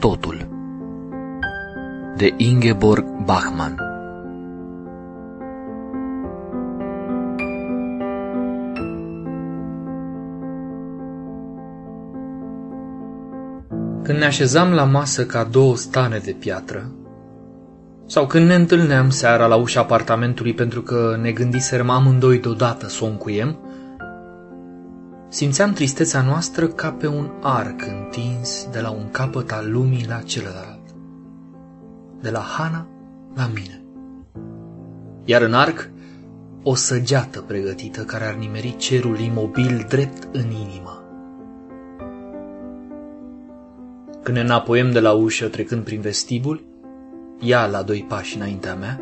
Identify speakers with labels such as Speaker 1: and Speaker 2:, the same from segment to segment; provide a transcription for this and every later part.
Speaker 1: totul. De Ingeborg Bachmann.
Speaker 2: Când ne așezam la masă ca două stane de piatră, sau când ne întâlneam seara la ușa apartamentului pentru că ne gândiserăm amândoi deodată să o încuiem, simțeam tristețea noastră ca pe un arc întins de la un capăt al lumii la celălalt, de la Hana la mine. Iar în arc, o săgeată pregătită care ar nimeri cerul imobil drept în inimă. Când ne înapoiem de la ușă trecând prin vestibul, ea la doi pași înaintea mea,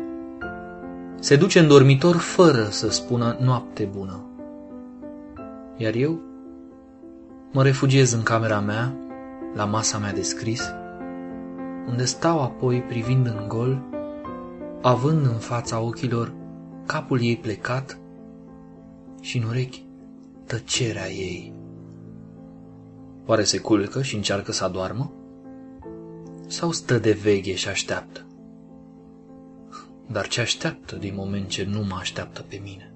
Speaker 2: se duce în dormitor fără să spună noapte bună. Iar eu mă refugiez în camera mea, la masa mea de scris, unde stau apoi privind în gol, având în fața ochilor capul ei plecat și în urechi tăcerea ei. Oare se culcă și încearcă să adoarmă? Sau stă de veche și așteaptă? Dar ce așteaptă din moment ce nu mă așteaptă pe mine?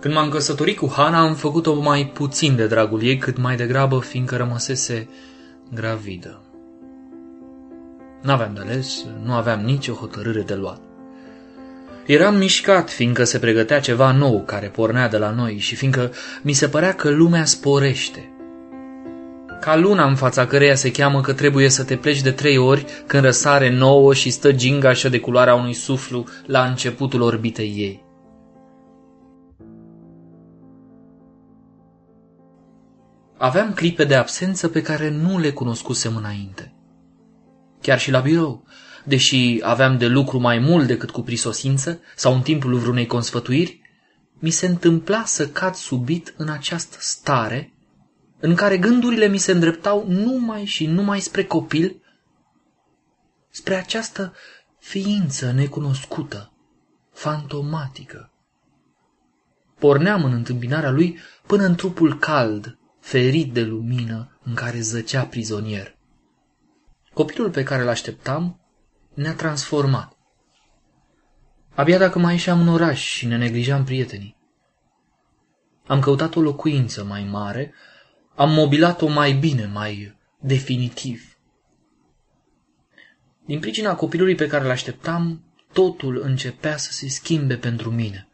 Speaker 2: Când m-am căsătorit cu Hana, am făcut-o mai puțin de dragul ei, cât mai degrabă fiindcă rămăsese gravidă. N-aveam de ales, nu aveam nicio hotărâre de luat. Eram mișcat, fiindcă se pregătea ceva nou care pornea de la noi și fiindcă mi se părea că lumea sporește. Ca luna în fața căreia se cheamă că trebuie să te pleci de trei ori când răsare nouă și stă gingașă de culoarea unui suflu la începutul orbitei ei. Aveam clipe de absență pe care nu le cunoscusem înainte. Chiar și la birou, deși aveam de lucru mai mult decât cu prisosință sau în timpul vreunei consfătuiri, mi se întâmpla să cad subit în această stare în care gândurile mi se îndreptau numai și numai spre copil, spre această ființă necunoscută, fantomatică. Porneam în întâmpinarea lui până în trupul cald, ferit de lumină în care zăcea prizonier. Copilul pe care îl așteptam ne-a transformat. Abia dacă mai ieșeam în oraș și ne neglijam prietenii. Am căutat o locuință mai mare, am mobilat-o mai bine, mai definitiv. Din pricina copilului pe care îl așteptam, totul începea să se schimbe pentru mine.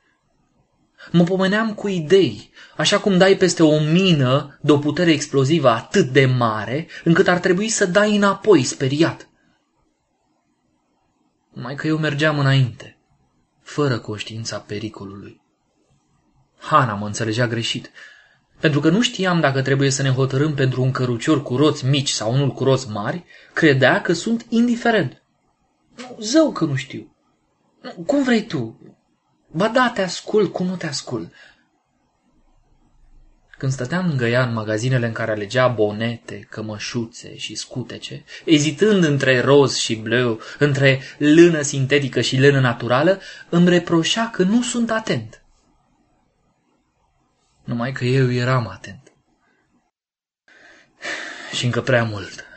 Speaker 2: Mă pomeneam cu idei, așa cum dai peste o mină de o putere explozivă atât de mare, încât ar trebui să dai înapoi, speriat. Mai că eu mergeam înainte, fără conștiința pericolului. Hana mă înțelegea greșit, pentru că nu știam dacă trebuie să ne hotărâm pentru un cărucior cu roți mici sau unul cu roți mari, credea că sunt indiferent. Nu, zău că nu știu. Nu, cum vrei tu? Ba da, te ascult, cum nu te ascult. Când stăteam lângă ea în magazinele în care alegea bonete, cămășuțe și scutece, ezitând între roz și bleu, între lână sintetică și lână naturală, îmi reproșa că nu sunt atent. Numai că eu eram atent. Și încă prea mult.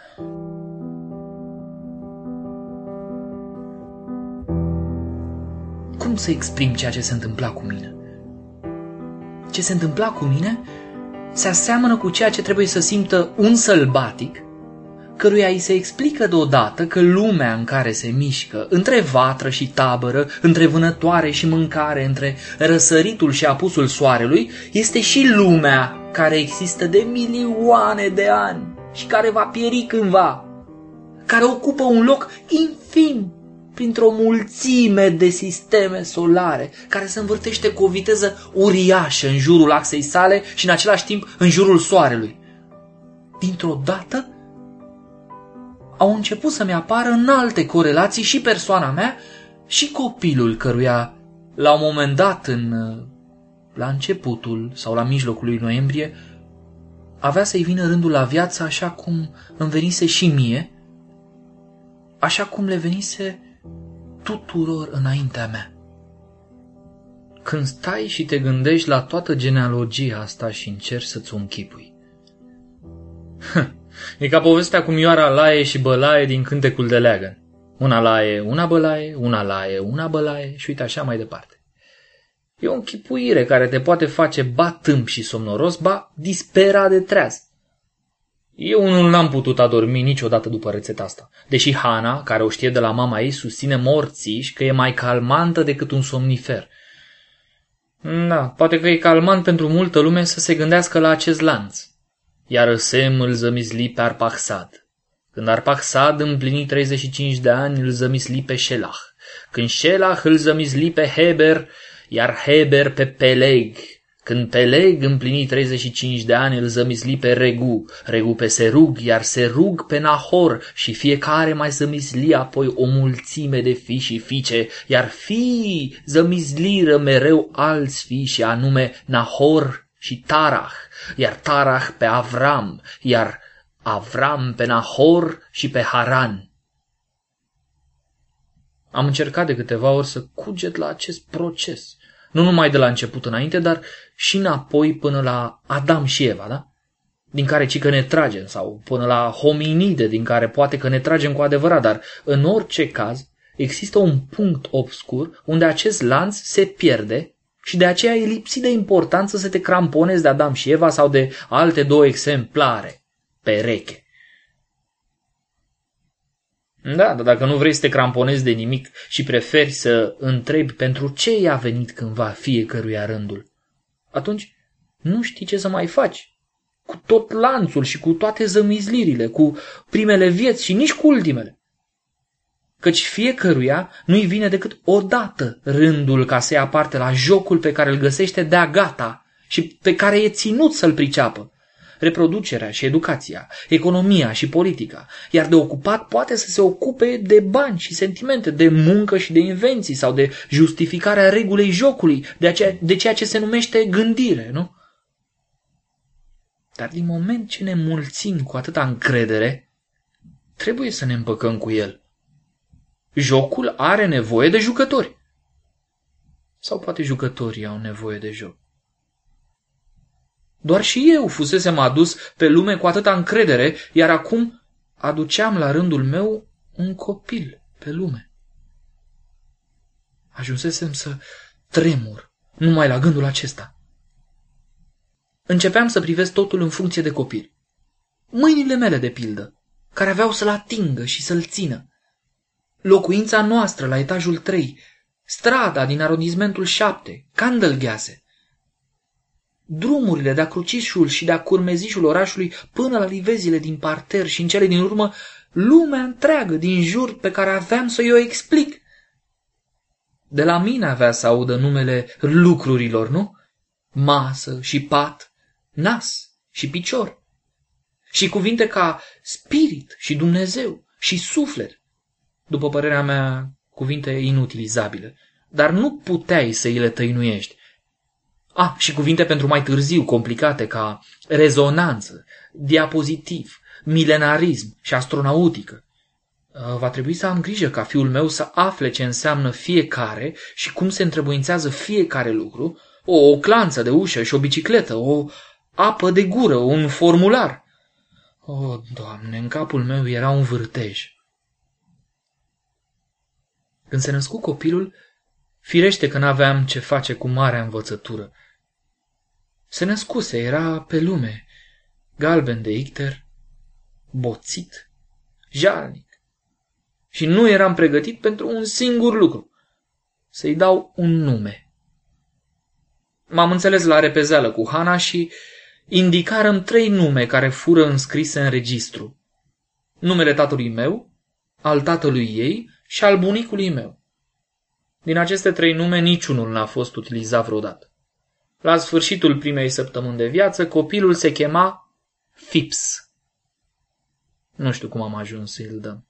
Speaker 2: Cum să exprim ceea ce se întâmpla cu mine? Ce se întâmpla cu mine se aseamănă cu ceea ce trebuie să simtă un sălbatic, căruia îi se explică deodată că lumea în care se mișcă, între vatră și tabără, între vânătoare și mâncare, între răsăritul și apusul soarelui, este și lumea care există de milioane de ani și care va pieri cândva, care ocupă un loc infim printr-o mulțime de sisteme solare, care se învârtește cu o viteză uriașă în jurul axei sale și în același timp în jurul soarelui. Dintr-o dată au început să-mi apară în alte corelații și persoana mea și copilul căruia, la un moment dat, în, la începutul sau la mijlocul lui noiembrie, avea să-i vină rândul la viață așa cum îmi venise și mie, așa cum le venise tuturor înaintea mea. Când stai și te gândești la toată genealogia asta și încerci să-ți o închipui. E ca povestea cu Mioara Laie și Bălaie din cântecul de leagă. Una laie, una bălaie, una laie, una bălaie și uite așa mai departe. E o închipuire care te poate face ba tâmp și somnoros, ba dispera de treaz. Eu unul n-am putut adormi niciodată după rețeta asta, deși Hana, care o știe de la mama ei, susține morții și că e mai calmantă decât un somnifer. Da, poate că e calmant pentru multă lume să se gândească la acest lanț. Iar Sem îl zămisli pe Arpaxad. Când Arpaxad împlini 35 de ani, îl zămisli pe Shelah. Când Shelah îl zămisli pe Heber, iar Heber pe Peleg. Când Peleg împlini 35 de ani, îl zămisli pe Regu, Regu pe Serug, iar Serug pe Nahor și fiecare mai zămisli apoi o mulțime de fii și fiice, iar fii zămisliră mereu alți fii și anume Nahor și Tarah, iar Tarah pe Avram, iar Avram pe Nahor și pe Haran. Am încercat de câteva ori să cuget la acest proces. Nu numai de la început înainte, dar și înapoi până la Adam și Eva, da? Din care ci că ne tragem, sau până la hominide, din care poate că ne tragem cu adevărat, dar în orice caz există un punct obscur unde acest lanț se pierde și de aceea e lipsit de importanță să te cramponezi de Adam și Eva sau de alte două exemplare pereche. Da, dar dacă nu vrei să te cramponezi de nimic și preferi să întrebi pentru ce i-a venit cândva fiecăruia rândul, atunci nu știi ce să mai faci. Cu tot lanțul și cu toate zămizlirile, cu primele vieți și nici cu ultimele. Căci fiecăruia nu-i vine decât odată rândul ca să ia parte la jocul pe care îl găsește de-a gata și pe care e ținut să-l priceapă reproducerea și educația, economia și politica, iar de ocupat poate să se ocupe de bani și sentimente, de muncă și de invenții sau de justificarea regulei jocului, de, aceea, de ceea ce se numește gândire, nu? Dar din moment ce ne mulțim cu atâta încredere, trebuie să ne împăcăm cu el. Jocul are nevoie de jucători. Sau poate jucătorii au nevoie de joc. Doar și eu fusesem adus pe lume cu atâta încredere, iar acum aduceam la rândul meu un copil pe lume. Ajunsesem să tremur numai la gândul acesta. Începeam să privesc totul în funcție de copil. Mâinile mele, de pildă, care aveau să-l atingă și să-l țină. Locuința noastră la etajul 3, strada din arodizmentul 7, Candelghease, drumurile de-a crucișul și de-a curmezișul orașului până la livezile din parter și în cele din urmă lumea întreagă din jur pe care aveam să-i o explic. De la mine avea să audă numele lucrurilor, nu? Masă și pat, nas și picior. Și cuvinte ca spirit și Dumnezeu și suflet. După părerea mea, cuvinte inutilizabile, dar nu puteai să îi le tăinuiești. Ah, și cuvinte pentru mai târziu, complicate, ca rezonanță, diapozitiv, milenarism și astronautică. Uh, va trebui să am grijă ca fiul meu să afle ce înseamnă fiecare și cum se întrebuințează fiecare lucru, o, o clanță de ușă și o bicicletă, o apă de gură, un formular. O, oh, Doamne, în capul meu era un vârtej. Când se născu copilul, firește că n-aveam ce face cu marea învățătură. Se născuse, era pe lume, galben de icter, boțit, jalnic. Și nu eram pregătit pentru un singur lucru, să-i dau un nume. M-am înțeles la repezeală cu Hana și indicarăm trei nume care fură înscrise în registru. Numele tatălui meu, al tatălui ei și al bunicului meu. Din aceste trei nume, niciunul n-a fost utilizat vreodată. La sfârșitul primei săptămâni de viață, copilul se chema Fips. Nu știu cum am ajuns să îl dăm.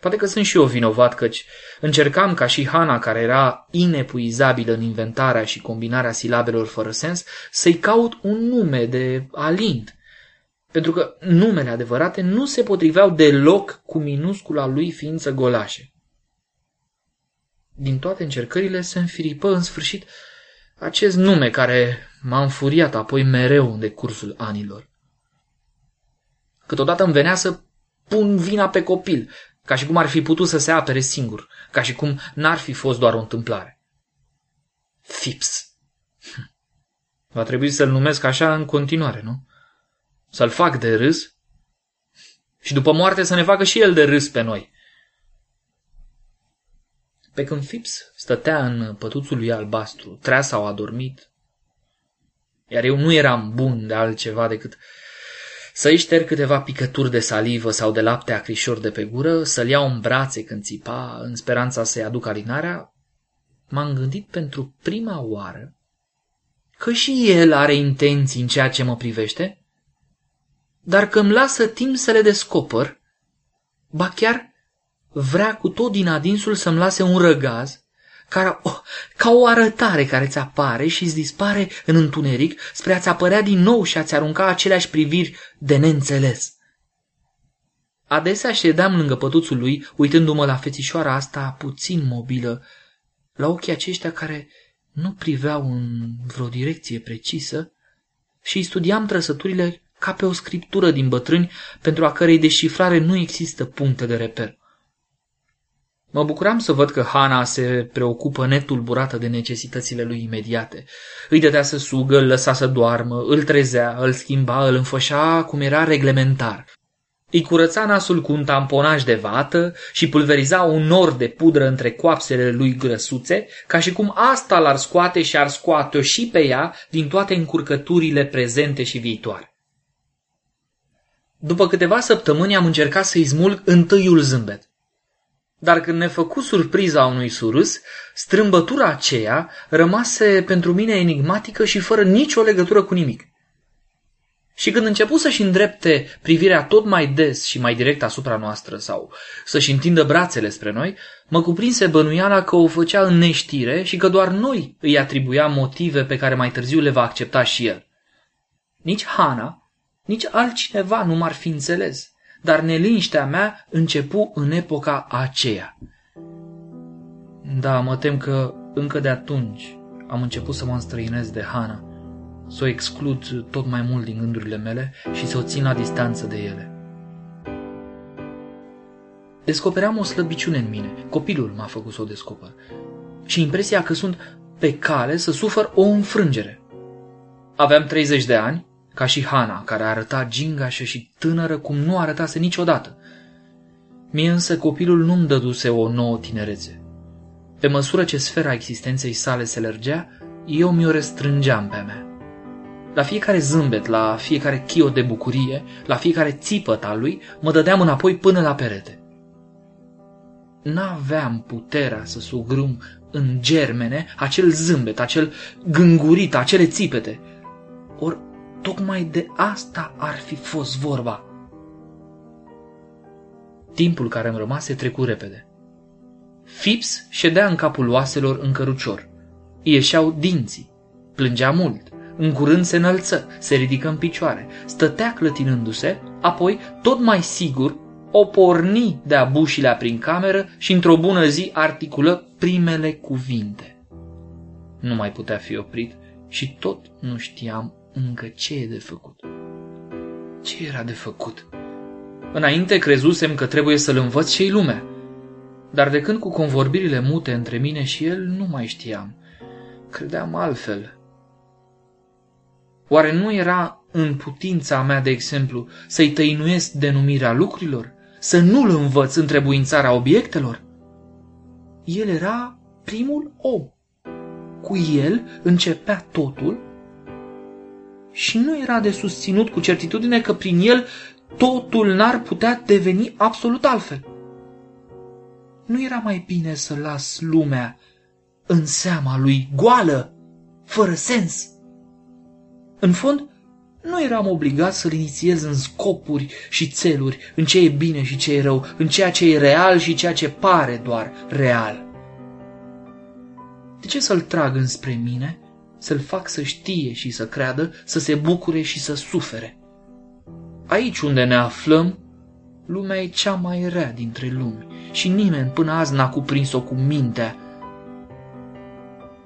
Speaker 2: Poate că sunt și eu vinovat, căci încercam ca și Hana, care era inepuizabilă în inventarea și combinarea silabelor fără sens, să-i caut un nume de alint. Pentru că numele adevărate nu se potriveau deloc cu minuscula lui ființă golașe din toate încercările se înfiripă în sfârșit acest nume care m-a înfuriat apoi mereu în decursul anilor. Câteodată îmi venea să pun vina pe copil, ca și cum ar fi putut să se apere singur, ca și cum n-ar fi fost doar o întâmplare. Fips. Hm. Va trebui să-l numesc așa în continuare, nu? Să-l fac de râs și după moarte să ne facă și el de râs pe noi. Pe când Fips stătea în pătuțul lui albastru, treas sau adormit, iar eu nu eram bun de altceva decât să-i șterg câteva picături de salivă sau de lapte acrișor de pe gură, să-l iau în brațe când țipa, în speranța să-i aduc alinarea, m-am gândit pentru prima oară că și el are intenții în ceea ce mă privește, dar că îmi lasă timp să le descoper, ba chiar vrea cu tot din adinsul să-mi lase un răgaz, ca o, ca o arătare care ți apare și îți dispare în întuneric spre a-ți apărea din nou și a-ți arunca aceleași priviri de neînțeles. Adesea ședeam lângă pătuțul lui, uitându-mă la fețișoara asta puțin mobilă, la ochii aceștia care nu priveau în vreo direcție precisă și îi studiam trăsăturile ca pe o scriptură din bătrâni pentru a cărei deșifrare nu există puncte de reper. Mă bucuram să văd că Hana se preocupă netulburată de necesitățile lui imediate. Îi dădea să sugă, îl lăsa să doarmă, îl trezea, îl schimba, îl înfășa cum era reglementar. Îi curăța nasul cu un tamponaj de vată și pulveriza un nor de pudră între coapsele lui grăsuțe, ca și cum asta l-ar scoate și ar scoate-o și pe ea din toate încurcăturile prezente și viitoare. După câteva săptămâni am încercat să-i smulg întâiul zâmbet. Dar când ne făcu surpriza unui surâs, strâmbătura aceea rămase pentru mine enigmatică și fără nicio legătură cu nimic. Și când începu să-și îndrepte privirea tot mai des și mai direct asupra noastră sau să-și întindă brațele spre noi, mă cuprinse bănuiala că o făcea în neștire și că doar noi îi atribuia motive pe care mai târziu le va accepta și el. Nici Hana, nici altcineva nu m-ar fi înțeles dar neliniștea mea începu în epoca aceea. Da, mă tem că încă de atunci am început să mă înstrăinez de Hana, să o exclud tot mai mult din gândurile mele și să o țin la distanță de ele. Descopeream o slăbiciune în mine, copilul m-a făcut să o descoper, și impresia că sunt pe cale să sufăr o înfrângere. Aveam 30 de ani ca și Hana, care arăta gingașă și tânără cum nu arătase niciodată. Mie însă copilul nu-mi dăduse o nouă tinerețe. Pe măsură ce sfera existenței sale se lărgea, eu mi-o restrângeam pe mea. La fiecare zâmbet, la fiecare chio de bucurie, la fiecare țipăt al lui, mă dădeam înapoi până la perete. N-aveam puterea să sugrum în germene acel zâmbet, acel gângurit, acele țipete. Ori Tocmai de asta ar fi fost vorba. Timpul care îmi rămase trecu repede. Fips ședea în capul oaselor în cărucior. Ieșeau dinții. Plângea mult. În curând se înălță, se ridică în picioare, stătea clătinându-se, apoi, tot mai sigur, o porni de-a bușilea prin cameră și într-o bună zi articulă primele cuvinte. Nu mai putea fi oprit și tot nu știam încă ce e de făcut. Ce era de făcut? Înainte crezusem că trebuie să-l învăț și lumea, dar de când cu convorbirile mute între mine și el nu mai știam. Credeam altfel. Oare nu era în putința mea, de exemplu, să-i tăinuiesc denumirea lucrurilor? Să nu-l învăț întrebuințarea obiectelor? El era primul om. Cu el începea totul și nu era de susținut cu certitudine că prin el totul n-ar putea deveni absolut altfel. Nu era mai bine să las lumea în seama lui goală, fără sens? În fond, nu eram obligat să-l inițiez în scopuri și țeluri, în ce e bine și ce e rău, în ceea ce e real și ceea ce pare doar real. De ce să-l trag înspre mine să-l fac să știe și să creadă, să se bucure și să sufere. Aici unde ne aflăm, lumea e cea mai rea dintre lumi și nimeni până azi n-a cuprins-o cu mintea.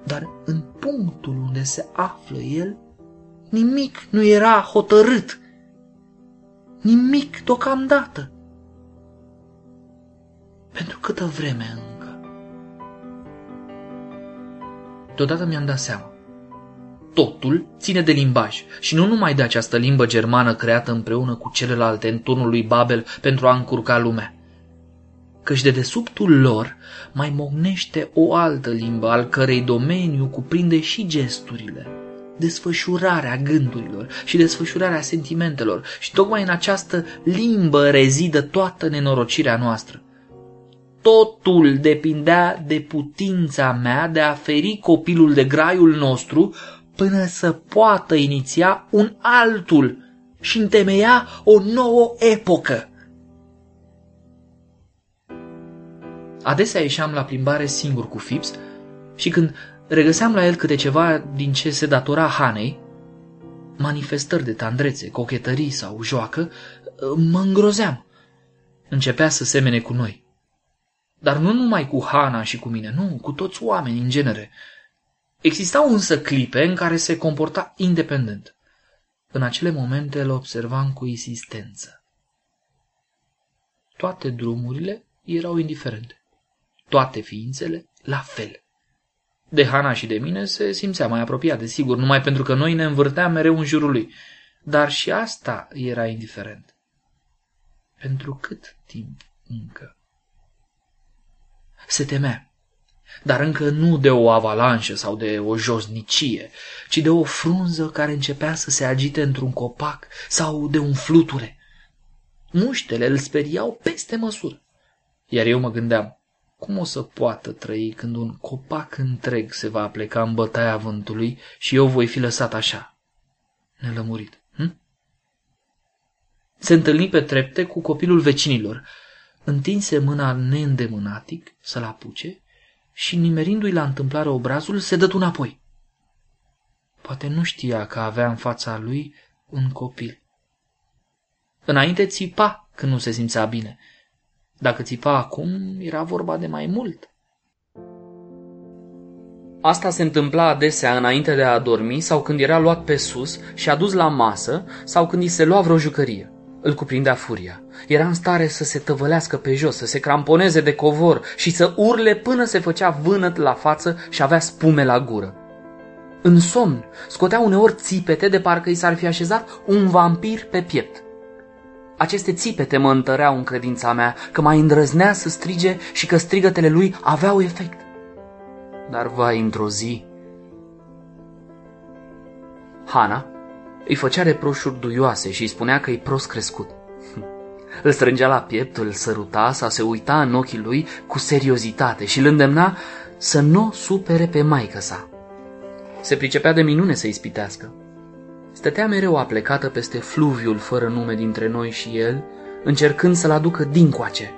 Speaker 2: Dar în punctul unde se află el, nimic nu era hotărât. Nimic deocamdată. Pentru câtă vreme încă? Deodată mi-am dat seama. Totul ține de limbaj și nu numai de această limbă germană creată împreună cu celelalte în turnul lui Babel pentru a încurca lumea. Căci de desubtul lor mai mognește o altă limbă al cărei domeniu cuprinde și gesturile, desfășurarea gândurilor și desfășurarea sentimentelor și tocmai în această limbă rezidă toată nenorocirea noastră. Totul depindea de putința mea de a feri copilul de graiul nostru până să poată iniția un altul și întemeia o nouă epocă. Adesea ieșeam la plimbare singur cu Fips și când regăseam la el câte ceva din ce se datora Hanei, manifestări de tandrețe, cochetării sau joacă, mă îngrozeam. Începea să semene cu noi. Dar nu numai cu Hana și cu mine, nu, cu toți oamenii în genere. Existau însă clipe în care se comporta independent. În acele momente îl observam cu insistență. Toate drumurile erau indiferente. Toate ființele la fel. De Hana și de mine se simțea mai apropiat, desigur, numai pentru că noi ne învârteam mereu în jurul lui. Dar și asta era indiferent. Pentru cât timp încă? Se temea, dar încă nu de o avalanșă sau de o josnicie, ci de o frunză care începea să se agite într-un copac sau de un fluture. Muștele îl speriau peste măsură. Iar eu mă gândeam, cum o să poată trăi când un copac întreg se va pleca în bătaia vântului și eu voi fi lăsat așa, nelămurit? Hm? Se întâlni pe trepte cu copilul vecinilor, întinse mâna neîndemânatic să-l apuce și, nimerindu-i la întâmplare obrazul, se dătu înapoi. Poate nu știa că avea în fața lui un copil. Înainte țipa când nu se simțea bine. Dacă țipa acum, era vorba de mai mult. Asta se întâmpla adesea înainte de a dormi sau când era luat pe sus și adus la masă sau când îi se lua vreo jucărie. Îl cuprindea furia. Era în stare să se tăvălească pe jos, să se cramponeze de covor și să urle până se făcea vânăt la față și avea spume la gură. În somn, scotea uneori țipete de parcă i s-ar fi așezat un vampir pe piept. Aceste țipete mă întăreau în credința mea că mai îndrăznea să strige și că strigătele lui aveau efect. Dar vai într-o zi... Hana, îi făcea reproșuri duioase și îi spunea că e prost crescut. Îl strângea la piept, îl săruta sau se uita în ochii lui cu seriozitate și îl îndemna să nu supere pe maică sa. Se pricepea de minune să ispitească. Stătea mereu aplecată peste fluviul fără nume dintre noi și el, încercând să-l aducă dincoace.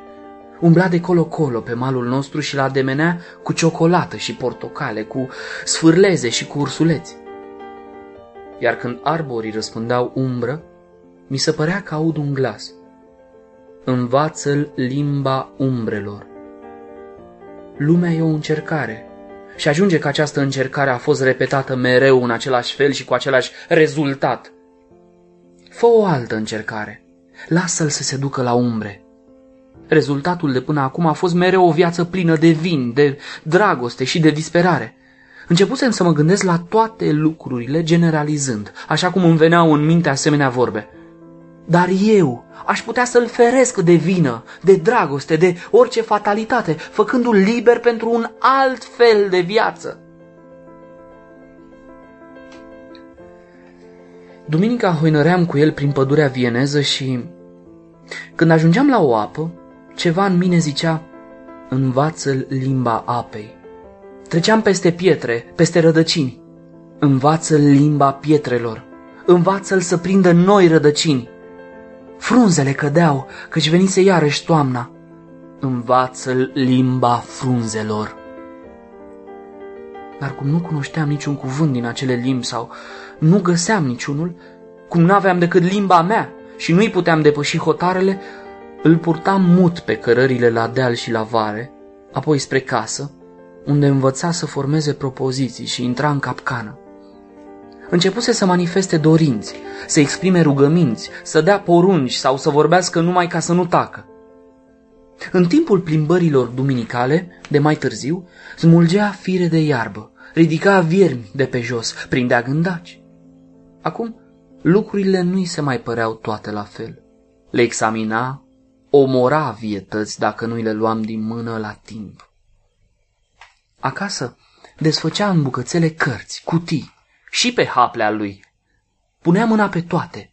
Speaker 2: Umbla de colo-colo pe malul nostru și l ademenea cu ciocolată și portocale, cu sfârleze și cu ursuleți iar când arborii răspundeau umbră, mi se părea că aud un glas. Învață-l limba umbrelor. Lumea e o încercare și ajunge că această încercare a fost repetată mereu în același fel și cu același rezultat. Fă o altă încercare. Lasă-l să se ducă la umbre. Rezultatul de până acum a fost mereu o viață plină de vin, de dragoste și de disperare. Începusem să mă gândesc la toate lucrurile generalizând, așa cum îmi veneau în minte asemenea vorbe. Dar eu aș putea să-l feresc de vină, de dragoste, de orice fatalitate, făcându-l liber pentru un alt fel de viață. Duminica hoinăream cu el prin pădurea vieneză și când ajungeam la o apă, ceva în mine zicea, învață-l limba apei. Treceam peste pietre, peste rădăcini. Învață-l limba pietrelor. Învață-l să prindă noi rădăcini. Frunzele cădeau, căci venise iarăși toamna. Învață-l limba frunzelor. Dar cum nu cunoșteam niciun cuvânt din acele limbi sau nu găseam niciunul, cum n-aveam decât limba mea și nu-i puteam depăși hotarele, îl purtam mut pe cărările la deal și la vare, apoi spre casă, unde învăța să formeze propoziții și intra în capcană. Începuse să manifeste dorinți, să exprime rugăminți, să dea porunci sau să vorbească numai ca să nu tacă. În timpul plimbărilor duminicale, de mai târziu, smulgea fire de iarbă, ridica viermi de pe jos, prindea gândaci. Acum, lucrurile nu-i se mai păreau toate la fel. Le examina, omora vietăți dacă nu le luam din mână la timp. Acasă desfăcea în bucățele cărți, cutii, și pe haplea lui. Punea mâna pe toate.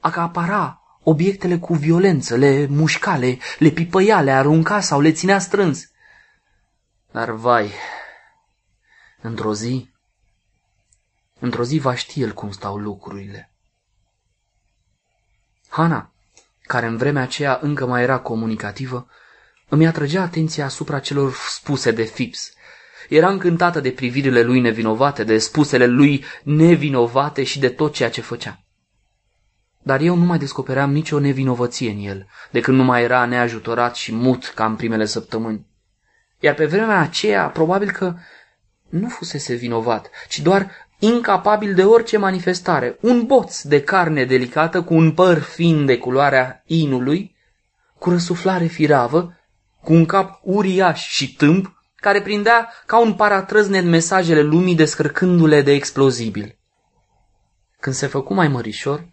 Speaker 2: Acapara obiectele cu violență, le mușca, le, le pipăia, le arunca sau le ținea strâns. Dar vai, într-o zi, într-o zi va ști el cum stau lucrurile. Hana, care în vremea aceea încă mai era comunicativă, îmi atrăgea atenția asupra celor spuse de Phipps. Era încântată de privirile lui nevinovate, de spusele lui nevinovate și de tot ceea ce făcea. Dar eu nu mai descopeream nicio nevinovăție în el, de când nu mai era neajutorat și mut ca în primele săptămâni. Iar pe vremea aceea, probabil că nu fusese vinovat, ci doar incapabil de orice manifestare, un boț de carne delicată cu un păr fin de culoarea inului, cu răsuflare firavă, cu un cap uriaș și tâmp, care prindea ca un paratrăznet mesajele lumii descărcându-le de explozibil. Când se făcu mai mărișor,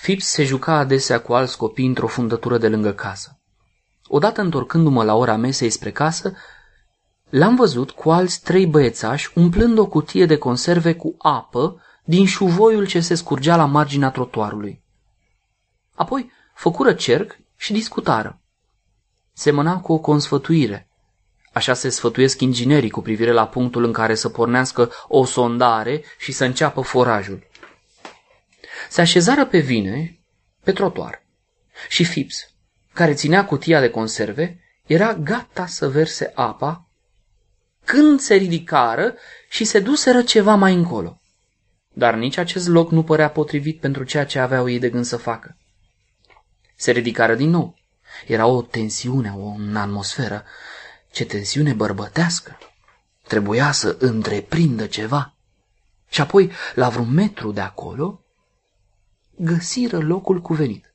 Speaker 2: Fips se juca adesea cu alți copii într-o fundătură de lângă casă. Odată întorcându-mă la ora mesei spre casă, l-am văzut cu alți trei băiețași umplând o cutie de conserve cu apă din șuvoiul ce se scurgea la marginea trotuarului. Apoi făcură cerc și discutară. Semăna cu o consfătuire. Așa se sfătuiesc inginerii cu privire la punctul în care să pornească o sondare și să înceapă forajul. Se așezară pe vine, pe trotuar, și Fips, care ținea cutia de conserve, era gata să verse apa când se ridicară și se duseră ceva mai încolo. Dar nici acest loc nu părea potrivit pentru ceea ce aveau ei de gând să facă. Se ridicară din nou. Era o tensiune, o atmosferă. Ce tensiune bărbătească! Trebuia să întreprindă ceva. Și apoi, la vreun metru de acolo, găsiră locul cuvenit.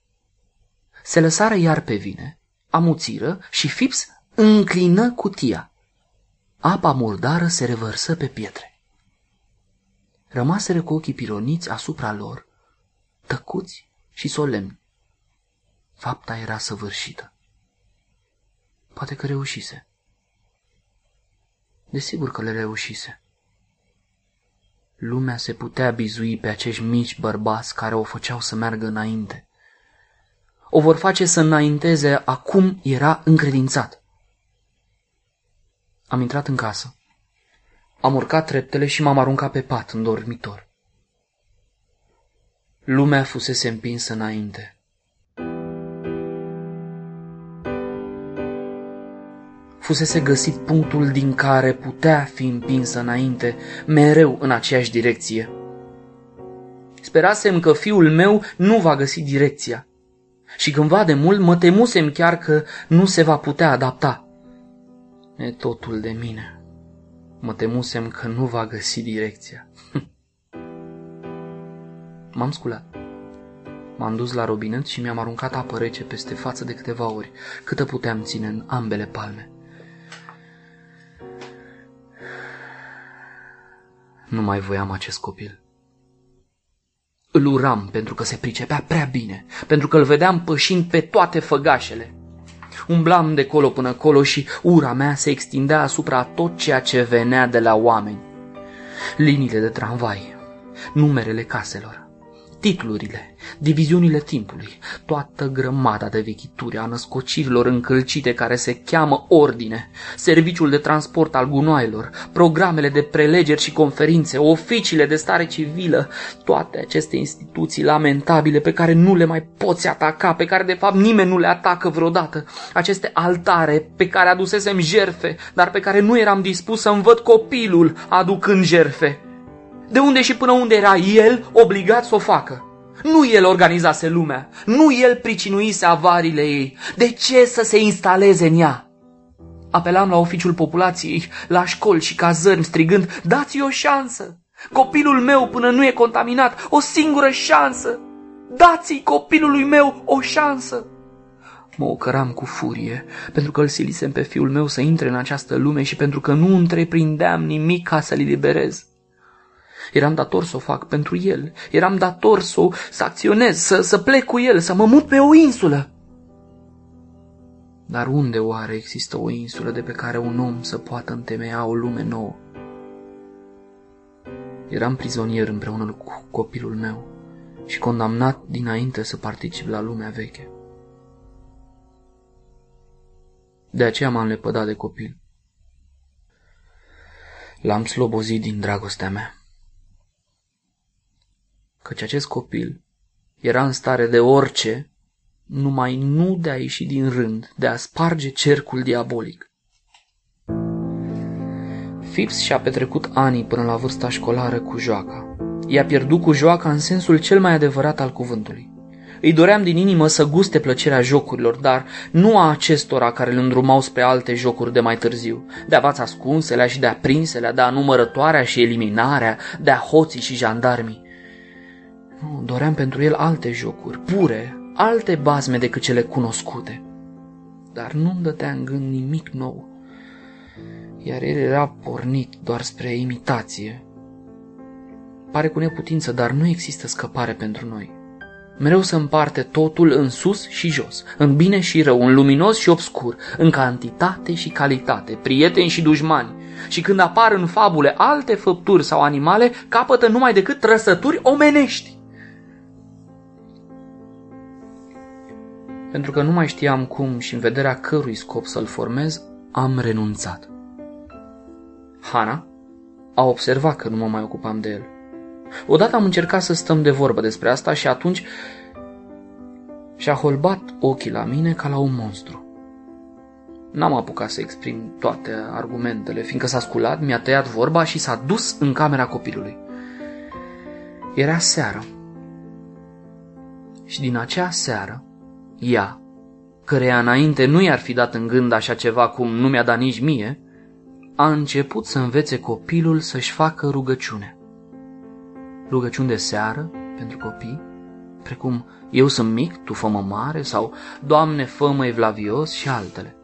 Speaker 2: Se lăsară iar pe vine, amuțiră și Fips înclină cutia. Apa murdară se revărsă pe pietre. Rămaseră cu ochii pironiți asupra lor, tăcuți și solemni. Fapta era săvârșită. Poate că reușise. Desigur că le reușise. Lumea se putea bizui pe acești mici bărbați care o făceau să meargă înainte. O vor face să înainteze acum era încredințat. Am intrat în casă. Am urcat treptele și m-am aruncat pe pat în dormitor. Lumea fusese împinsă înainte. Fusese găsit punctul din care putea fi împinsă înainte, mereu în aceeași direcție. Sperasem că fiul meu nu va găsi direcția și cândva de mult mă temusem chiar că nu se va putea adapta. E totul de mine. Mă temusem că nu va găsi direcția. M-am sculat. M-am dus la robinet și mi-am aruncat apă rece peste față de câteva ori, câtă puteam ține în ambele palme. Nu mai voiam acest copil. Îl uram pentru că se pricepea prea bine, pentru că îl vedeam pășind pe toate făgașele. Umblam de colo până colo și ura mea se extindea asupra tot ceea ce venea de la oameni. Liniile de tramvai, numerele caselor, titlurile, diviziunile timpului, toată grămada de vechituri a născocirilor încălcite care se cheamă ordine, serviciul de transport al gunoailor, programele de prelegeri și conferințe, oficiile de stare civilă, toate aceste instituții lamentabile pe care nu le mai poți ataca, pe care de fapt nimeni nu le atacă vreodată, aceste altare pe care adusesem jerfe, dar pe care nu eram dispus să-mi văd copilul aducând jerfe. De unde și până unde era el obligat să o facă? Nu el organizase lumea, nu el pricinuise avarile ei. De ce să se instaleze în ea? Apelam la oficiul populației, la școli și cazărmi, strigând, dați-i o șansă! Copilul meu până nu e contaminat, o singură șansă! Dați-i copilului meu o șansă! Mă ocăram cu furie, pentru că îl silisem pe fiul meu să intre în această lume și pentru că nu întreprindeam nimic ca să-l eliberez. Eram dator să o fac pentru el, eram dator să, o, să acționez, să, să plec cu el, să mă mut pe o insulă. Dar unde oare există o insulă de pe care un om să poată întemeia o lume nouă? Eram prizonier împreună cu copilul meu și condamnat dinainte să particip la lumea veche. De aceea m-am lepădat de copil. L-am slobozit din dragostea mea. Căci acest copil era în stare de orice, numai nu de a ieși din rând, de a sparge cercul diabolic. Phipps și-a petrecut anii până la vârsta școlară cu joaca. I-a pierdut cu joaca în sensul cel mai adevărat al cuvântului. Îi doream din inimă să guste plăcerea jocurilor, dar nu a acestora care îl îndrumau spre alte jocuri de mai târziu, de avați ascunselea și de aprinselea, de a numărătoarea și eliminarea, de a hoții și jandarmii. Nu, doream pentru el alte jocuri, pure, alte bazme decât cele cunoscute. Dar nu-mi dătea în gând nimic nou, iar el era pornit doar spre imitație. Pare cu neputință, dar nu există scăpare pentru noi mereu se împarte totul în sus și jos, în bine și rău, în luminos și obscur, în cantitate și calitate, prieteni și dușmani. Și când apar în fabule alte făpturi sau animale, capătă numai decât trăsături omenești. Pentru că nu mai știam cum și în vederea cărui scop să-l formez, am renunțat. Hana a observat că nu mă mai ocupam de el. Odată am încercat să stăm de vorbă despre asta și atunci și-a holbat ochii la mine ca la un monstru. N-am apucat să exprim toate argumentele, fiindcă s-a sculat, mi-a tăiat vorba și s-a dus în camera copilului. Era seară. Și din acea seară, ea, căreia înainte nu i-ar fi dat în gând așa ceva cum nu mi-a dat nici mie, a început să învețe copilul să-și facă rugăciune rugăciuni de seară pentru copii, precum Eu sunt mic, tu fă-mă mare sau Doamne, fă-mă evlavios și altele.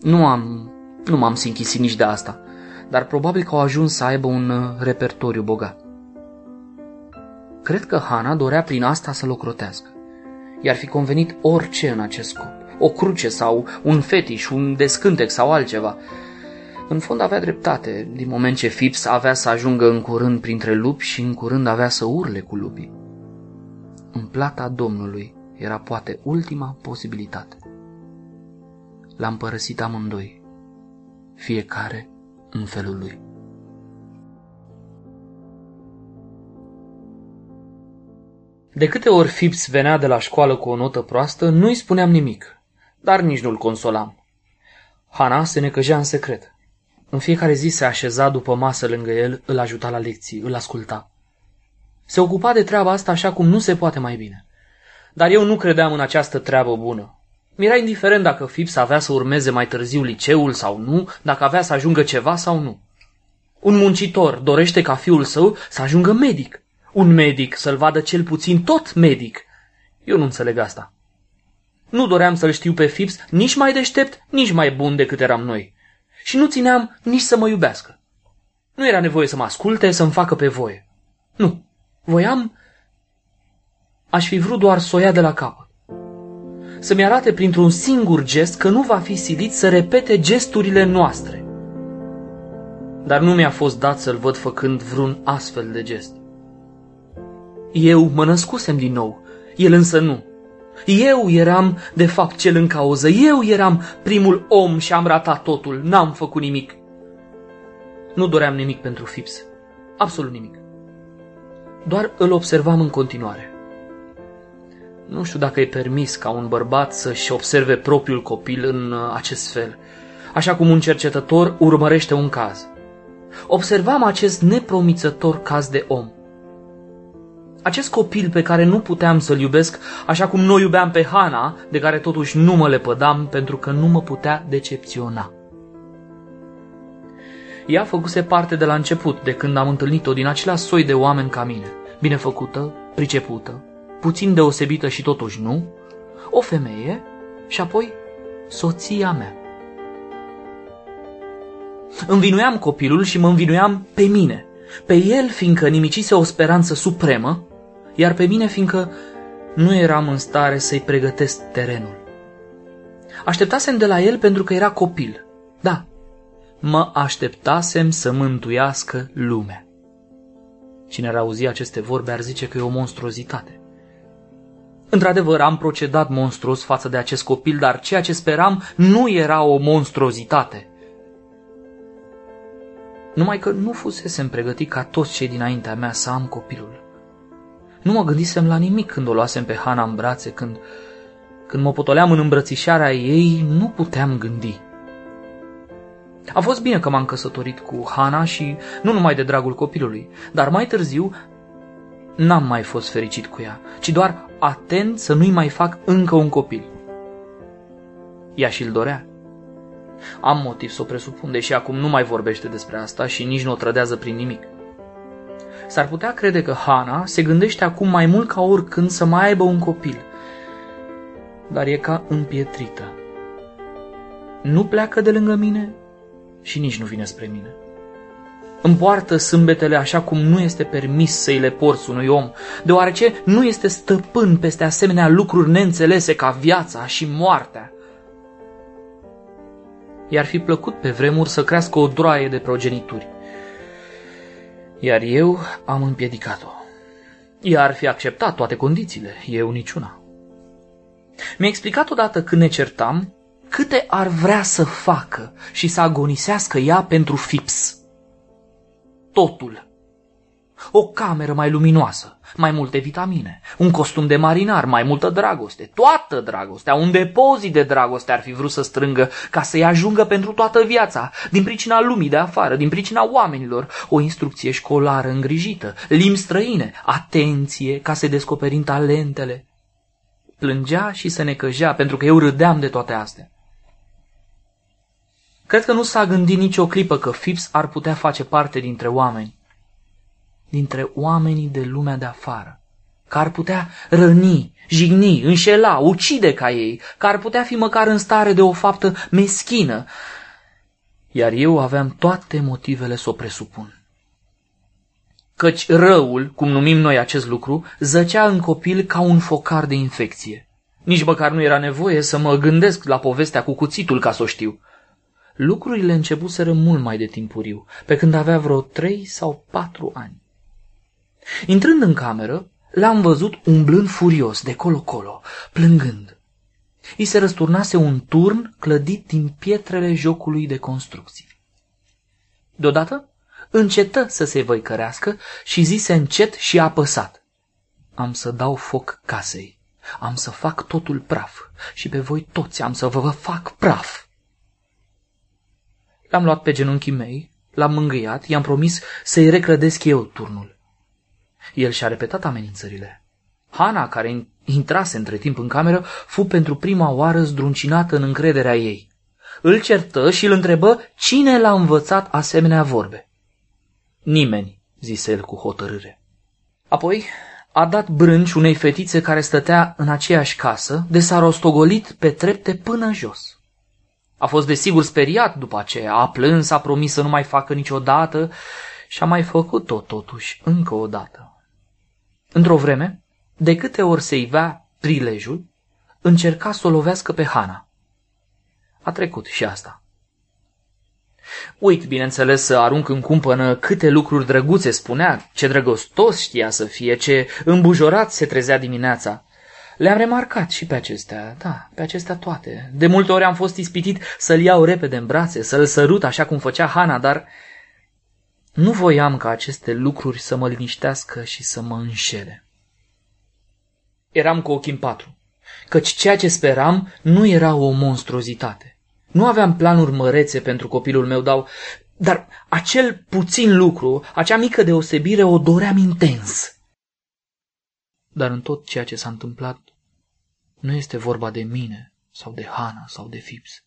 Speaker 2: Nu am, nu m-am sinchisit nici de asta, dar probabil că au ajuns să aibă un uh, repertoriu bogat. Cred că Hana dorea prin asta să-l ocrotească. I-ar fi convenit orice în acest scop. O cruce sau un fetiș, un descântec sau altceva, în fond avea dreptate, din moment ce Fips avea să ajungă în curând printre lupi și în curând avea să urle cu lupii. În plata Domnului era poate ultima posibilitate. L-am părăsit amândoi, fiecare în felul lui. De câte ori Fips venea de la școală cu o notă proastă, nu-i spuneam nimic, dar nici nu-l consolam. Hana se necăjea în secret. În fiecare zi se așeza după masă lângă el, îl ajuta la lecții, îl asculta. Se ocupa de treaba asta așa cum nu se poate mai bine. Dar eu nu credeam în această treabă bună. Mi-era indiferent dacă Fips avea să urmeze mai târziu liceul sau nu, dacă avea să ajungă ceva sau nu. Un muncitor dorește ca fiul său să ajungă medic. Un medic să-l vadă cel puțin tot medic. Eu nu înțeleg asta. Nu doream să-l știu pe Fips nici mai deștept, nici mai bun decât eram noi și nu țineam nici să mă iubească. Nu era nevoie să mă asculte, să-mi facă pe voie. Nu, voiam... Aș fi vrut doar să o ia de la capăt. Să-mi arate printr-un singur gest că nu va fi silit să repete gesturile noastre. Dar nu mi-a fost dat să-l văd făcând vreun astfel de gest. Eu mă născusem din nou, el însă nu. Eu eram, de fapt, cel în cauză. Eu eram primul om și am ratat totul. N-am făcut nimic. Nu doream nimic pentru Fips. Absolut nimic. Doar îl observam în continuare. Nu știu dacă e permis ca un bărbat să-și observe propriul copil în uh, acest fel, așa cum un cercetător urmărește un caz. Observam acest nepromițător caz de om. Acest copil pe care nu puteam să-l iubesc așa cum noi iubeam pe Hana, de care totuși nu mă lepădam pentru că nu mă putea decepționa. Ea făcuse parte de la început, de când am întâlnit-o din același soi de oameni ca mine. Binefăcută, pricepută, puțin deosebită și totuși nu, o femeie și apoi soția mea. Învinuiam copilul și mă învinuiam pe mine. Pe el fiindcă nimicise o speranță supremă, iar pe mine fiindcă nu eram în stare să-i pregătesc terenul. Așteptasem de la el pentru că era copil. Da, mă așteptasem să mântuiască lumea. Cine ar auzi aceste vorbe ar zice că e o monstruozitate. Într-adevăr, am procedat monstruos față de acest copil, dar ceea ce speram nu era o monstruozitate. Numai că nu fusesem pregătit ca toți cei dinaintea mea să am copilul. Nu mă gândisem la nimic când o luasem pe Hana în brațe, când, când mă potoleam în îmbrățișarea ei, nu puteam gândi. A fost bine că m-am căsătorit cu Hana și nu numai de dragul copilului, dar mai târziu n-am mai fost fericit cu ea, ci doar atent să nu-i mai fac încă un copil. Ea și-l dorea. Am motiv să o presupun, deși acum nu mai vorbește despre asta și nici nu o trădează prin nimic. S-ar putea crede că Hana se gândește acum mai mult ca oricând să mai aibă un copil, dar e ca împietrită. Nu pleacă de lângă mine și nici nu vine spre mine. Îmi poartă sâmbetele așa cum nu este permis să-i le porți unui om, deoarece nu este stăpân peste asemenea lucruri neînțelese ca viața și moartea. I-ar fi plăcut pe vremuri să crească o droaie de progenituri. Iar eu am împiedicat-o. Ea ar fi acceptat toate condițiile, eu niciuna. Mi-a explicat odată când ne certam câte ar vrea să facă și să agonisească ea pentru fips. Totul. O cameră mai luminoasă, mai multe vitamine, un costum de marinar, mai multă dragoste, toată dragostea, un depozit de dragoste ar fi vrut să strângă ca să-i ajungă pentru toată viața, din pricina lumii de afară, din pricina oamenilor, o instrucție școlară îngrijită, limbi străine, atenție ca să descoperim talentele. Plângea și se necăjea pentru că eu râdeam de toate astea. Cred că nu s-a gândit nicio clipă că Phipps ar putea face parte dintre oameni, dintre oamenii de lumea de afară, că ar putea răni, jigni, înșela, ucide ca ei, că ar putea fi măcar în stare de o faptă meschină, iar eu aveam toate motivele să o presupun. Căci răul, cum numim noi acest lucru, zăcea în copil ca un focar de infecție. Nici măcar nu era nevoie să mă gândesc la povestea cu cuțitul ca să o știu. Lucrurile începuseră mult mai de timpuriu, pe când avea vreo trei sau patru ani. Intrând în cameră, l-am văzut umblând furios de colo-colo, plângând. I se răsturnase un turn clădit din pietrele jocului de construcții. Deodată încetă să se văicărească și zise încet și apăsat. Am să dau foc casei, am să fac totul praf și pe voi toți am să vă fac praf. L-am luat pe genunchii mei, l-am mângâiat, i-am promis să-i reclădesc eu turnul. El și-a repetat amenințările. Hana, care intrase între timp în cameră, fu pentru prima oară zdruncinată în încrederea ei. Îl certă și îl întrebă cine l-a învățat asemenea vorbe. Nimeni, zise el cu hotărâre. Apoi a dat brânci unei fetițe care stătea în aceeași casă, de s-a rostogolit pe trepte până jos. A fost desigur speriat după aceea, a plâns, a promis să nu mai facă niciodată și a mai făcut-o totuși încă o dată. Într-o vreme, de câte ori se ivea prilejul, încerca să o lovească pe Hana. A trecut și asta. Uit, bineînțeles, să arunc în cumpănă câte lucruri drăguțe spunea, ce drăgostos știa să fie, ce îmbujorat se trezea dimineața. Le-am remarcat și pe acestea, da, pe acestea toate. De multe ori am fost ispitit să-l iau repede în brațe, să-l sărut așa cum făcea Hana, dar nu voiam ca aceste lucruri să mă liniștească și să mă înșele. Eram cu ochii în patru, căci ceea ce speram nu era o monstruozitate. Nu aveam planuri mărețe pentru copilul meu, dau, dar acel puțin lucru, acea mică deosebire o doream intens. Dar în tot ceea ce s-a întâmplat, nu este vorba de mine sau de Hana sau de Fips,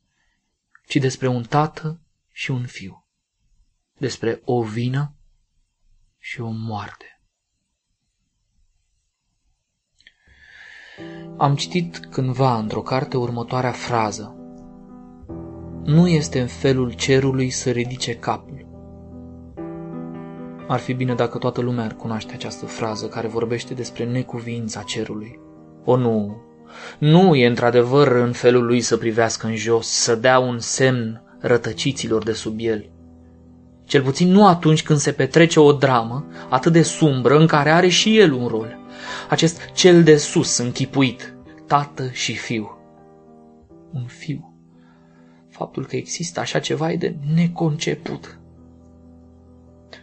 Speaker 2: ci despre un tată și un fiu. Despre o vină și o moarte. Am citit cândva într-o carte următoarea frază. Nu este în felul cerului să ridice capul. Ar fi bine dacă toată lumea ar cunoaște această frază care vorbește despre necuvința cerului. O, nu, nu e într-adevăr în felul lui să privească în jos, să dea un semn rătăciților de sub el. Cel puțin nu atunci când se petrece o dramă atât de sumbră în care are și el un rol. Acest cel de sus închipuit, tată și fiu. Un fiu. Faptul că există așa ceva e de neconceput.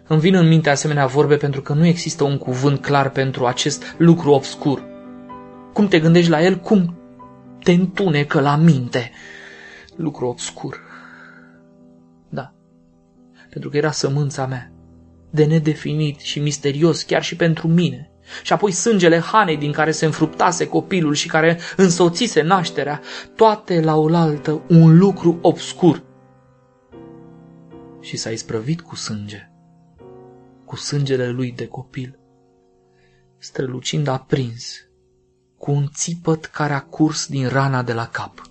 Speaker 2: Îmi vin în minte asemenea vorbe pentru că nu există un cuvânt clar pentru acest lucru obscur. Cum te gândești la el, cum te întunecă la minte. Lucru obscur. Da, pentru că era sămânța mea, de nedefinit și misterios chiar și pentru mine. Și apoi sângele Hanei din care se înfruptase copilul și care însoțise nașterea, toate la oaltă un lucru obscur. Și s-a isprăvit cu sânge, cu sângele lui de copil, strălucind aprins, cu un țipăt care a curs din rana de la cap.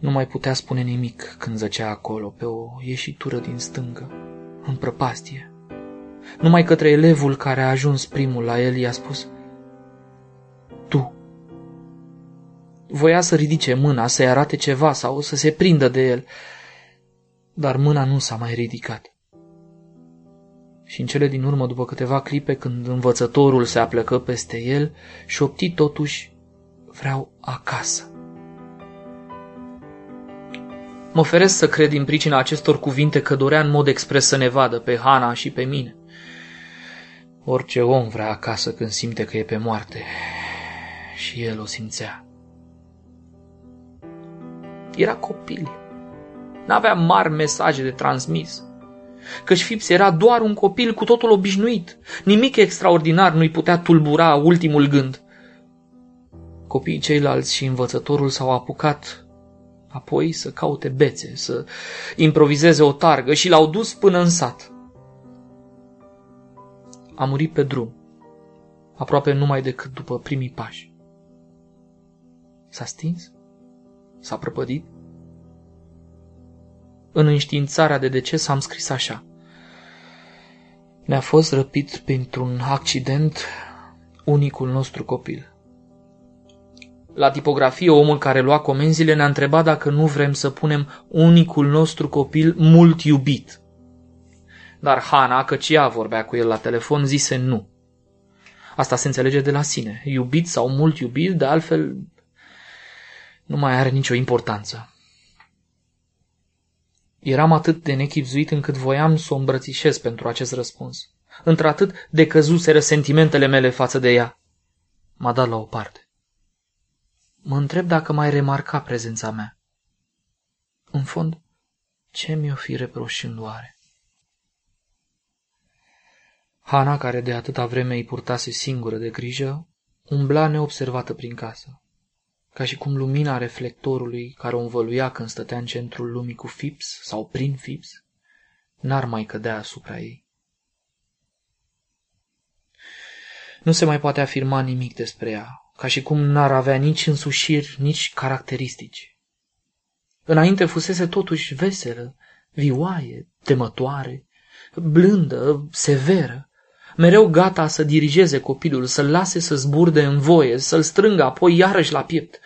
Speaker 2: Nu mai putea spune nimic când zăcea acolo, pe o ieșitură din stângă, în prăpastie. Numai către elevul care a ajuns primul la el i-a spus Tu. Voia să ridice mâna, să-i arate ceva sau să se prindă de el, dar mâna nu s-a mai ridicat. Și în cele din urmă, după câteva clipe, când învățătorul se aplecă peste el, șopti totuși, vreau acasă. Mă feresc să cred din pricina acestor cuvinte că dorea în mod expres să ne vadă pe Hana și pe mine. Orice om vrea acasă când simte că e pe moarte. Și el o simțea. Era copil. N-avea mari mesaje de transmis. Căci Fips era doar un copil cu totul obișnuit. Nimic extraordinar nu-i putea tulbura ultimul gând. Copiii ceilalți și învățătorul s-au apucat apoi să caute bețe, să improvizeze o targă și l-au dus până în sat. A murit pe drum, aproape numai decât după primii pași. S-a stins? S-a prăpădit? În înștiințarea de deces am scris așa. Ne-a fost răpit printr-un accident unicul nostru copil. La tipografie, omul care lua comenzile ne-a întrebat dacă nu vrem să punem unicul nostru copil mult iubit. Dar Hana, căci ea vorbea cu el la telefon, zise nu. Asta se înțelege de la sine. Iubit sau mult iubit, de altfel, nu mai are nicio importanță. Eram atât de nechipzuit încât voiam să o îmbrățișez pentru acest răspuns. Într-atât de căzuseră sentimentele mele față de ea. M-a dat la o parte. Mă întreb dacă mai remarca prezența mea. În fond, ce mi-o fi reproșând oare? Hana, care de atâta vreme îi purtase singură de grijă, umbla neobservată prin casă, ca și cum lumina reflectorului care o învăluia când stătea în centrul lumii cu fips sau prin fips, n-ar mai cădea asupra ei. Nu se mai poate afirma nimic despre ea, ca și cum n-ar avea nici însușiri, nici caracteristici. Înainte fusese totuși veselă, vioaie, temătoare, blândă, severă, mereu gata să dirigeze copilul, să-l lase să zburde în voie, să-l strângă apoi iarăși la piept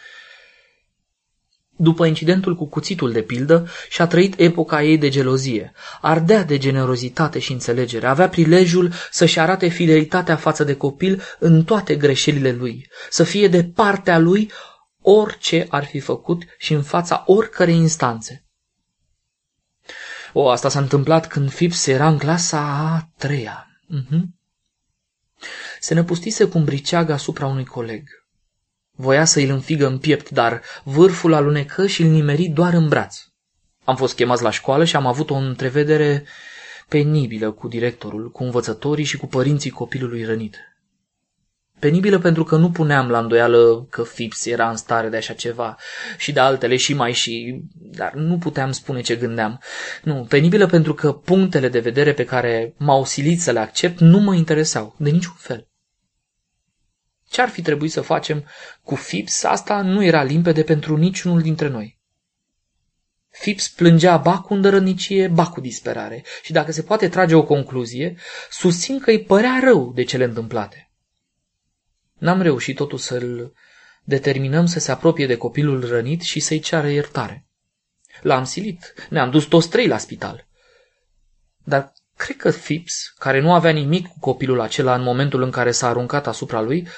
Speaker 2: după incidentul cu cuțitul de pildă, și-a trăit epoca ei de gelozie. Ardea de generozitate și înțelegere, avea prilejul să-și arate fidelitatea față de copil în toate greșelile lui, să fie de partea lui orice ar fi făcut și în fața oricărei instanțe. O, asta s-a întâmplat când Fips era în clasa a treia. Uh-huh. Se năpustise cu un briceag asupra unui coleg. Voia să îl înfigă în piept, dar vârful alunecă și îl nimeri doar în braț. Am fost chemați la școală și am avut o întrevedere penibilă cu directorul, cu învățătorii și cu părinții copilului rănit. Penibilă pentru că nu puneam la îndoială că Fips era în stare de așa ceva și de altele și mai și, dar nu puteam spune ce gândeam. Nu, penibilă pentru că punctele de vedere pe care m-au silit să le accept nu mă interesau, de niciun fel. Ce ar fi trebuit să facem cu Fips, asta nu era limpede pentru niciunul dintre noi. Fips plângea ba cu îndărănicie, ba cu disperare și dacă se poate trage o concluzie, susțin că îi părea rău de cele întâmplate. N-am reușit totul să-l determinăm să se apropie de copilul rănit și să-i ceară iertare. L-am silit, ne-am dus toți trei la spital. Dar cred că Fips, care nu avea nimic cu copilul acela în momentul în care s-a aruncat asupra lui,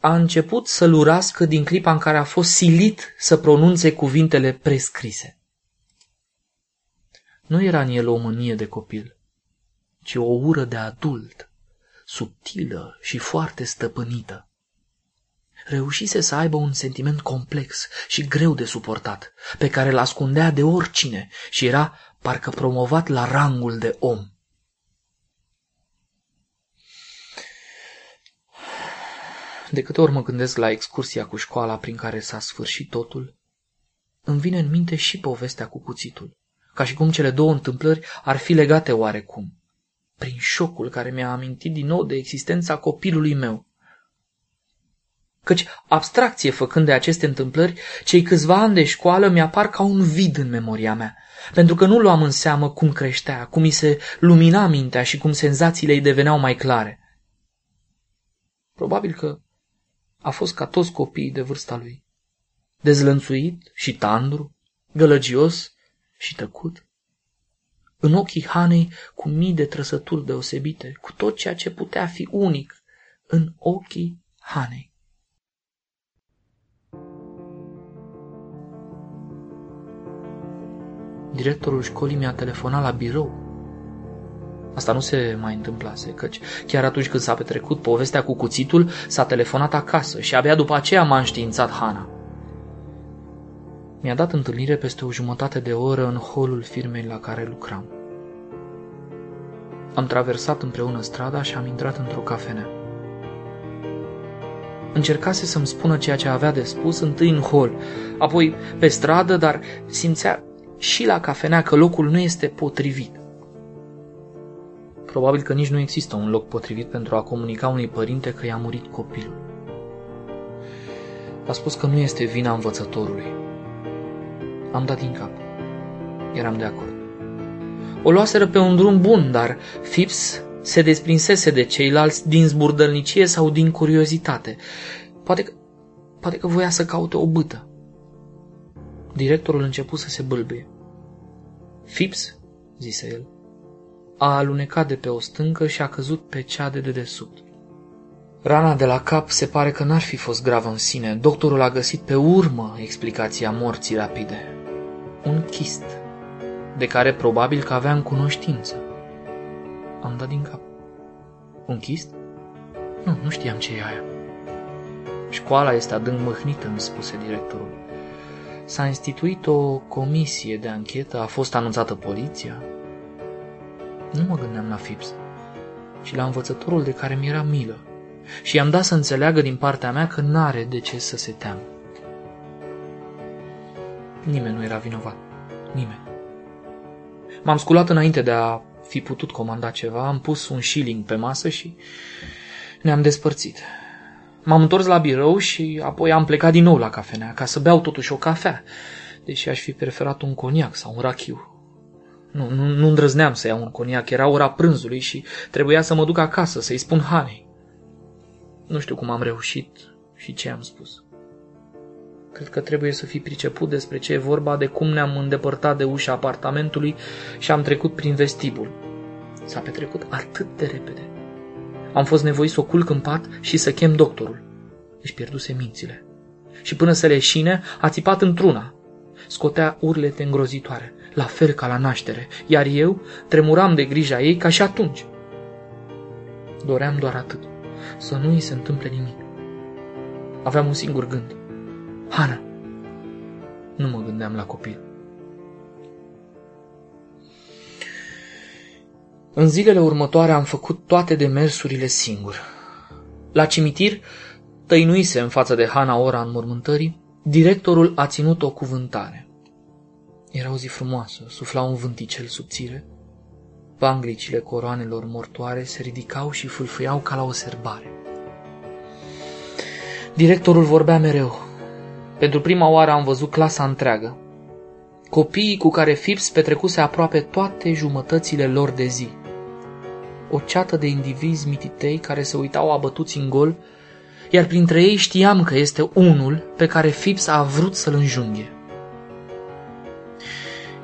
Speaker 2: a început să-l urască din clipa în care a fost silit să pronunțe cuvintele prescrise. Nu era în el o mânie de copil, ci o ură de adult, subtilă și foarte stăpânită. Reușise să aibă un sentiment complex și greu de suportat, pe care îl ascundea de oricine și era parcă promovat la rangul de om. De câte ori mă gândesc la excursia cu școala prin care s-a sfârșit totul, îmi vine în minte și povestea cu cuțitul, ca și cum cele două întâmplări ar fi legate oarecum, prin șocul care mi-a amintit din nou de existența copilului meu. Căci, abstracție făcând de aceste întâmplări, cei câțiva ani de școală mi-apar ca un vid în memoria mea, pentru că nu luam în seamă cum creștea, cum îi se lumina mintea și cum senzațiile îi deveneau mai clare. Probabil că a fost ca toți copiii de vârsta lui. Dezlănțuit și tandru, gălăgios și tăcut. În ochii Hanei cu mii de trăsături deosebite, cu tot ceea ce putea fi unic în ochii Hanei. Directorul școlii mi-a telefonat la birou Asta nu se mai întâmplase, căci chiar atunci când s-a petrecut povestea cu cuțitul, s-a telefonat acasă și abia după aceea m-a înștiințat Hana. Mi-a dat întâlnire peste o jumătate de oră în holul firmei la care lucram. Am traversat împreună strada și am intrat într-o cafenea. Încercase să-mi spună ceea ce avea de spus întâi în hol, apoi pe stradă, dar simțea și la cafenea că locul nu este potrivit. Probabil că nici nu există un loc potrivit pentru a comunica unui părinte că i-a murit copilul. A spus că nu este vina învățătorului. Am dat din cap. Eram de acord. O luaseră pe un drum bun, dar Fips se desprinsese de ceilalți din zburdălnicie sau din curiozitate. Poate că, poate că voia să caute o bâtă. Directorul început să se bâlbâie. Fips, zise el, a alunecat de pe o stâncă și a căzut pe cea de dedesubt. Rana de la cap se pare că n-ar fi fost gravă în sine. Doctorul a găsit pe urmă explicația morții rapide. Un chist, de care probabil că aveam cunoștință. Am dat din cap. Un chist? Nu, nu știam ce e aia. Școala este adânc mâhnită, îmi spuse directorul. S-a instituit o comisie de anchetă, a fost anunțată poliția, nu mă gândeam la Fips, ci la învățătorul de care mi-era milă și i-am dat să înțeleagă din partea mea că n-are de ce să se teamă. Nimeni nu era vinovat. Nimeni. M-am sculat înainte de a fi putut comanda ceva, am pus un shilling pe masă și ne-am despărțit. M-am întors la birou și apoi am plecat din nou la cafenea, ca să beau totuși o cafea, deși aș fi preferat un coniac sau un rachiu. Nu, nu, nu îndrăzneam să iau un coniac, era ora prânzului și trebuia să mă duc acasă, să-i spun Hanei. Nu știu cum am reușit și ce am spus. Cred că trebuie să fi priceput despre ce e vorba de cum ne-am îndepărtat de ușa apartamentului și am trecut prin vestibul. S-a petrecut atât de repede. Am fost nevoit să o culc în pat și să chem doctorul. Își pierduse mințile. Și până să leșine, a țipat într-una. Scotea urlete îngrozitoare la fel ca la naștere, iar eu tremuram de grija ei ca și atunci. Doream doar atât, să nu îi se întâmple nimic. Aveam un singur gând. Hana! Nu mă gândeam la copil. În zilele următoare am făcut toate demersurile singur. La cimitir, tăinuise în față de Hana ora înmormântării, directorul a ținut o cuvântare. Era o zi frumoasă, sufla un vânticel subțire, panglicile coroanelor mortoare se ridicau și fâlfâiau ca la o serbare. Directorul vorbea mereu. Pentru prima oară am văzut clasa întreagă. Copiii cu care Fips petrecuse aproape toate jumătățile lor de zi. O ceată de indivizi mititei care se uitau abătuți în gol, iar printre ei știam că este unul pe care Fips a vrut să-l înjunghe.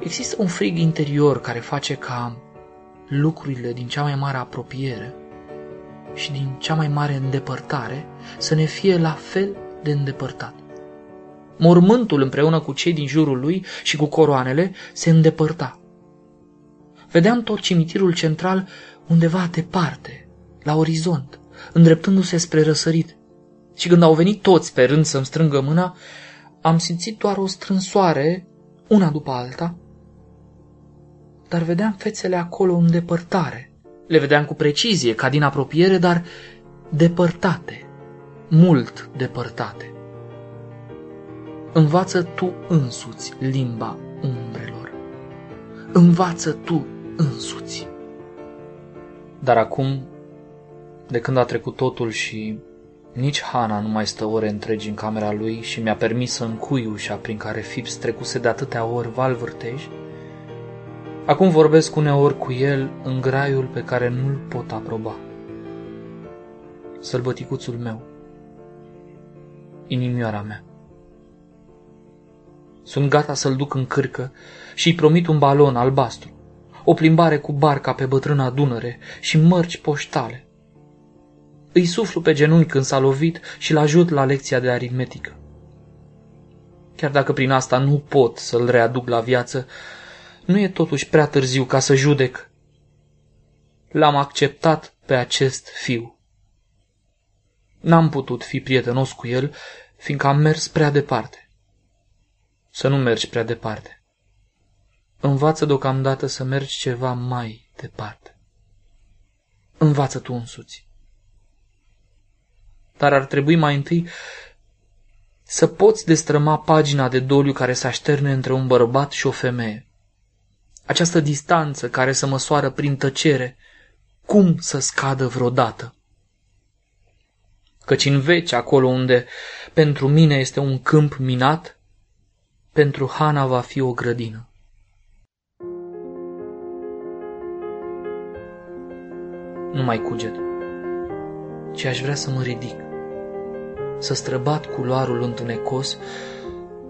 Speaker 2: Există un frig interior care face ca lucrurile din cea mai mare apropiere și din cea mai mare îndepărtare să ne fie la fel de îndepărtat. Mormântul împreună cu cei din jurul lui și cu coroanele se îndepărta. Vedeam tot cimitirul central undeva departe, la orizont, îndreptându-se spre răsărit. Și când au venit toți pe rând să-mi strângă mâna, am simțit doar o strânsoare, una după alta, dar vedeam fețele acolo în depărtare. Le vedeam cu precizie, ca din apropiere, dar depărtate, mult depărtate. Învață tu însuți limba umbrelor. Învață tu însuți. Dar acum, de când a trecut totul și nici Hana nu mai stă ore întregi în camera lui și mi-a permis să încui ușa prin care Fips trecuse de atâtea ori val vârtej, Acum vorbesc uneori cu el în graiul pe care nu-l pot aproba. Sălbăticuțul meu, inimioara mea. Sunt gata să-l duc în cârcă și îi promit un balon albastru, o plimbare cu barca pe bătrâna Dunăre și mărci poștale. Îi suflu pe genunchi când s-a lovit și l ajut la lecția de aritmetică. Chiar dacă prin asta nu pot să-l readuc la viață, nu e totuși prea târziu ca să judec. L-am acceptat pe acest fiu. N-am putut fi prietenos cu el, fiindcă am mers prea departe. Să nu mergi prea departe. Învață deocamdată să mergi ceva mai departe. Învață tu însuți. Dar ar trebui mai întâi să poți destrăma pagina de doliu care se așterne între un bărbat și o femeie această distanță care să măsoară prin tăcere, cum să scadă vreodată? Căci în veci, acolo unde pentru mine este un câmp minat, pentru Hana va fi o grădină. Nu mai cuget, ci aș vrea să mă ridic, să străbat culoarul întunecos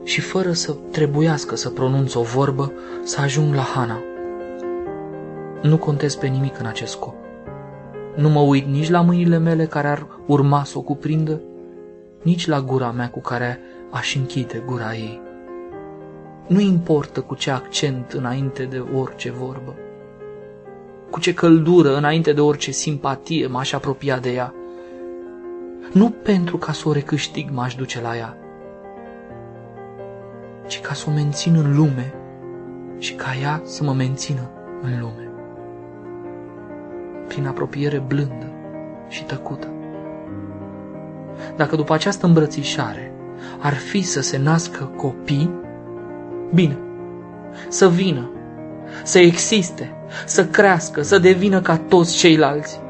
Speaker 2: și fără să trebuiască să pronunț o vorbă, să ajung la Hana. Nu contez pe nimic în acest scop. Nu mă uit nici la mâinile mele care ar urma să o cuprindă, nici la gura mea cu care aș închide gura ei. Nu importă cu ce accent înainte de orice vorbă, cu ce căldură înainte de orice simpatie m-aș apropia de ea. Nu pentru ca să o recâștig m-aș duce la ea, ci ca să o mențin în lume și ca ea să mă mențină în lume. Prin apropiere blândă și tăcută. Dacă după această îmbrățișare ar fi să se nască copii, bine, să vină, să existe, să crească, să devină ca toți ceilalți.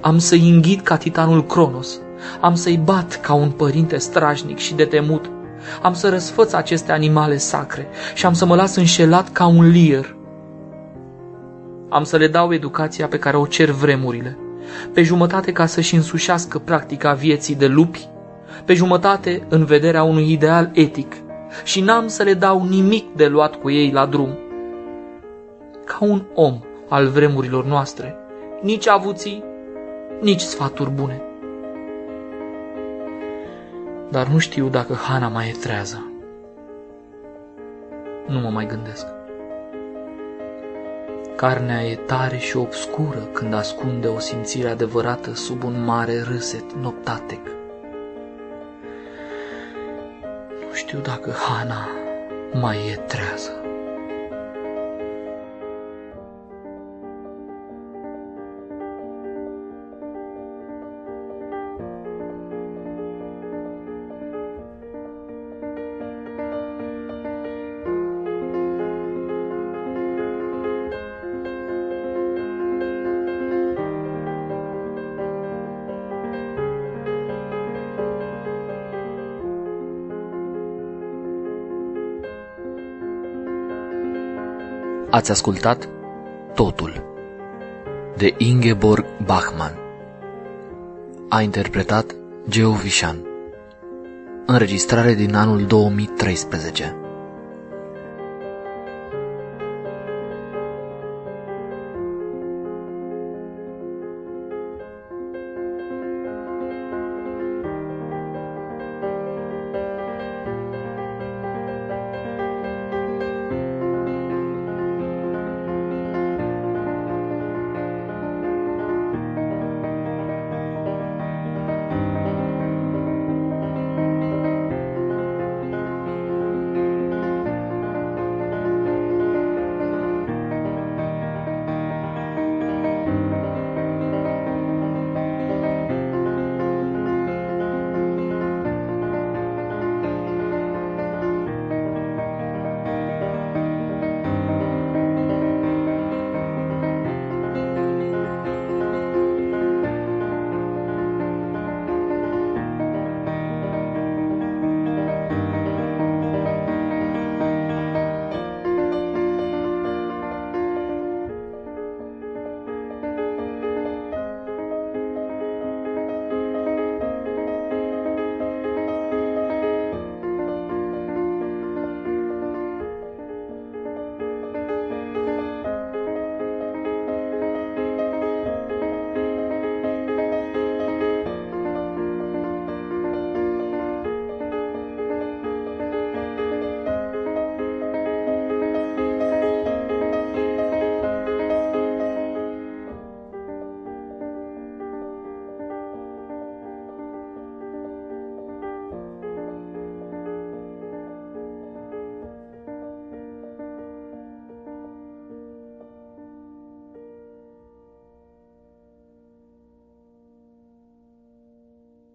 Speaker 2: Am să-i înghit ca titanul Cronos, am să-i bat ca un părinte strajnic și de temut, am să răsfăț aceste animale sacre și am să mă las înșelat ca un lier. Am să le dau educația pe care o cer vremurile, pe jumătate ca să-și însușească practica vieții de lupi, pe jumătate în vederea unui ideal etic și n-am să le dau nimic de luat cu ei la drum. Ca un om al vremurilor noastre, nici avuții, nici sfaturi bune dar nu știu dacă Hana mai e trează. Nu mă mai gândesc. Carnea e tare și obscură când ascunde o simțire adevărată sub un mare râset noptatec. Nu știu dacă Hana mai e trează.
Speaker 1: Ați ascultat Totul de Ingeborg Bachmann. A interpretat Geo Vișan. Înregistrare din anul 2013.